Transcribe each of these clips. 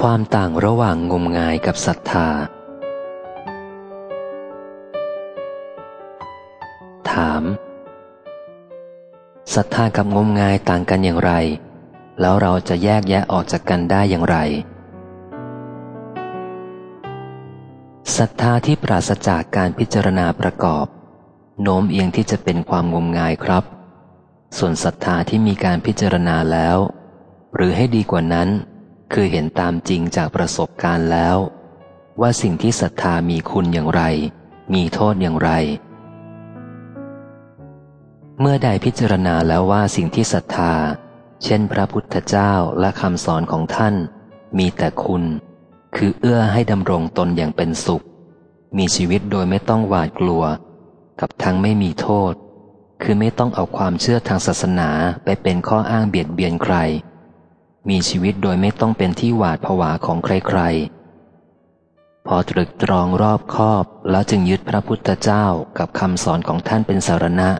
ความต่างระหว่างงมงายกับศรัทธา ถามศรัทธากับงมงายต่างกันอย่างไร แล้วเราจะแยกแยะออกจากกันได้อย่างไรศรัทธาที่ปราศจากการพิจารณาประกอบ โน้มเอียงที่จะเป็นความงมงายครับ ส่วนศรัทธาที่มีการพิจารณาแล้ว หรือให้ดีกว่านั้น คือเห็นตามจริงจากประสบการณ์แล้ว ว่าสิ่งที่ศรัทธามีคุณอย่างไร มีโทษอย่างไร เมื่อใดพิจารณาแล้วว่าสิ่งที่ศรัทธา เช่น พระพุทธเจ้าและคำสอนของท่าน มีแต่คุณ คือเอื้อให้ดำรงตนอย่างเป็นสุข มีชีวิตโดยไม่ต้องหวาดกลัว กับทั้งไม่มีโทษ คือไม่ต้องเอาความเชื่อทางศาสนาไปเป็นข้ออ้างเบียดเบียนใคร มีชีวิตโดยไม่ต้องเป็นที่หวาดผวาของใครๆ พอตรึกตรองรอบคอบแล้วจึงยึดพระพุทธเจ้ากับคำสอนของท่านเป็นสารณะ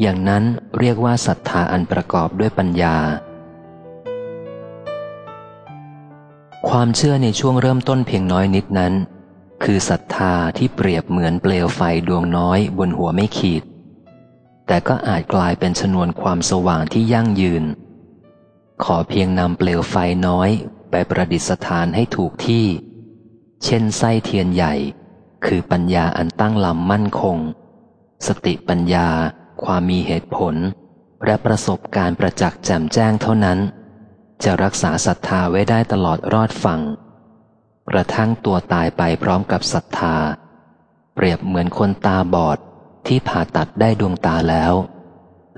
อย่างนั้นเรียกว่าศรัทธาอันประกอบด้วยปัญญา ความเชื่อในช่วงเริ่มต้นเพียงน้อยนิดนั้น คือศรัทธาที่เปรียบเหมือนเปลวไฟดวงน้อยบนหัวไม่ขีด แต่ก็อาจกลายเป็นชนวนความสว่างที่ยั่งยืน ขอเพียงนำเปลวไฟน้อยไปประดิษฐานให้ถูกที่ เช่นไส้เทียนใหญ่ คือปัญญาอันตั้งลำมั่นคง สติปัญญา ความมีเหตุผล และประสบการณ์ประจักษ์แจ่มแจ้งเท่านั้น จะรักษาศรัทธาไว้ได้ตลอดรอดฝั่งกระทั่งตัวตายไปพร้อมกับศรัทธา เปรียบเหมือนคนตาบอดที่ผ่าตัดได้ดวงตาแล้ว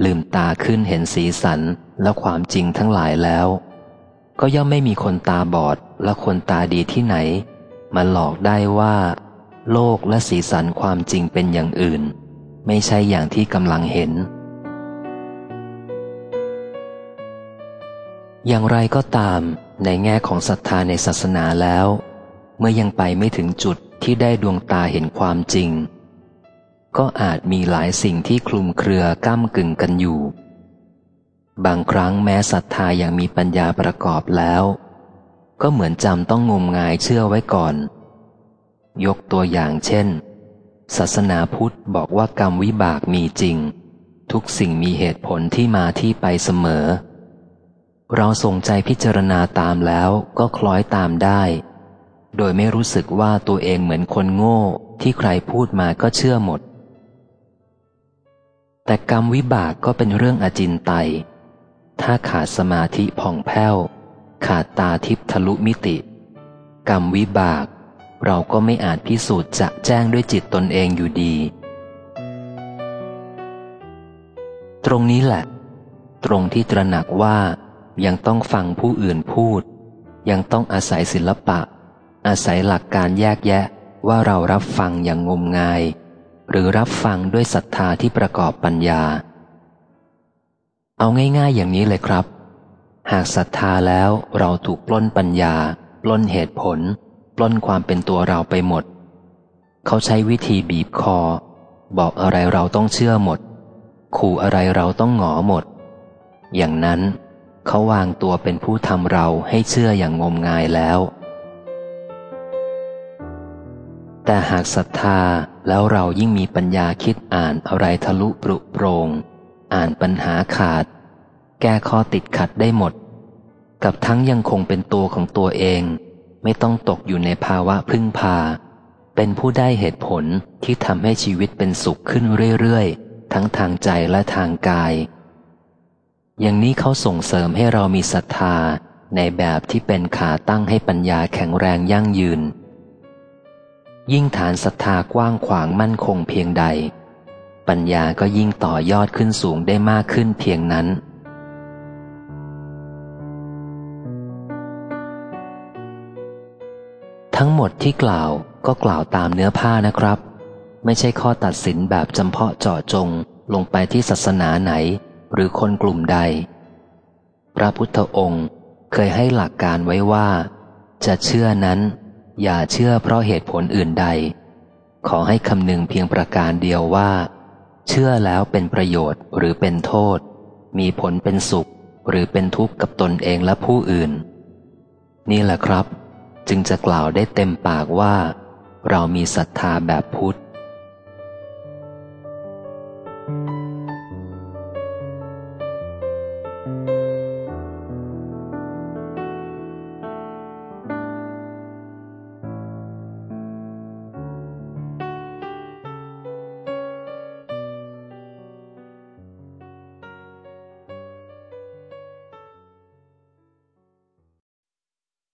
ลืมตาขึ้นเห็นสีสันและความจริงทั้งหลายแล้ว ก็ย่อมไม่มีคนตาบอดและคนตาดีที่ไหน มาหลอกได้ว่า โลกและสีสันความจริงเป็นอย่างอื่น ไม่ใช่อย่างที่กำลังเห็น อย่างไรก็ตาม ในแง่ของศรัทธาในศาสนาแล้ว เมื่อยังไปไม่ถึงจุดที่ได้ดวงตาเห็นความจริง ก็อาจมีหลายสิ่งที่คลุมเครือก้ากึ่งกันอยู่ บางครั้งแม้ศรัทธายังมีปัญญาประกอบแล้ว ก็เหมือนจำต้องงมงายเชื่อไว้ก่อน ยกตัวอย่างเช่น ศาสนาพุทธบอกว่ากรรมวิบากมีจริง ทุกสิ่งมีเหตุผลที่มาที่ไปเสมอ เราส่งใจพิจารณาตามแล้วก็คล้อยตามได้ โดยไม่รู้สึกว่าตัวเองเหมือนคนโง่ที่ใครพูดมาก็เชื่อหมด แต่กรรมวิบากก็เป็นเรื่องอจินไตย ถ้าขาดสมาธิผ่องแผ้ว ขาดตาทิพทะลุมิติ กรรมวิบาก เราก็ไม่อาจพิสูจน์จะแจ้งด้วยจิตตนเองอยู่ดี ตรงนี้แหละ ตรงที่ตระหนักว่ายังต้องฟังผู้อื่นพูด ยังต้องอาศัยศิลปะ อาศัยหลักการแยกแยะว่าเรารับฟังอย่างงมงาย หรือรับฟังด้วยศรัทธาที่ประกอบปัญญา เอาง่าย ๆ อย่างนี้เลยครับ หากศรัทธาแล้วเราถูกปล้นปัญญา ปล้นเหตุผล ปล้นความเป็นตัวเราไปหมด เขาใช้วิธีบีบคอ บอกอะไรเราต้องเชื่อหมด ขู่อะไรเราต้องหงอหมด อย่างนั้น เขาวางตัวเป็นผู้ทำเราให้เชื่ออย่างงมงายแล้ว แต่หากศรัทธาแล้วเรายิ่งมีปัญญาคิดอ่านอะไรทะลุปรุโปรง อ่านปัญหาขาด แก้ข้อติดขัดได้หมด กับทั้งยังคงเป็นตัวของตัวเอง ไม่ต้องตกอยู่ในภาวะพึ่งพา เป็นผู้ได้เหตุผลที่ทำให้ชีวิตเป็นสุขขึ้นเรื่อยๆ ทั้งทางใจและทางกาย อย่างนี้เขาส่งเสริมให้เรามีศรัทธาในแบบที่เป็นขาตั้งให้ปัญญาแข็งแรงยั่งยืน ยิ่งฐานศรัทธากว้างขวางมั่นคงเพียงใด ปัญญาก็ยิ่งต่อยอดขึ้นสูงได้มากขึ้นเพียงนั้น ทั้งหมดที่กล่าวก็กล่าวตามเนื้อผ้านะครับ ไม่ใช่ข้อตัดสินแบบจำเพาะเจาะจงลงไปที่ศาสนาไหน หรือคนกลุ่มใด พระพุทธองค์เคยให้หลักการไว้ว่า จะเชื่อนั้น อย่าเชื่อเพราะเหตุผลอื่นใด ขอให้คำนึงเพียงประการเดียวว่า เชื่อแล้วเป็นประโยชน์หรือเป็นโทษ มีผลเป็นสุข หรือเป็นทุกข์กับตนเองและผู้อื่น นี่แหละครับ จึงจะกล่าวได้เต็มปากว่า เรามีศรัทธาแบบพุทธ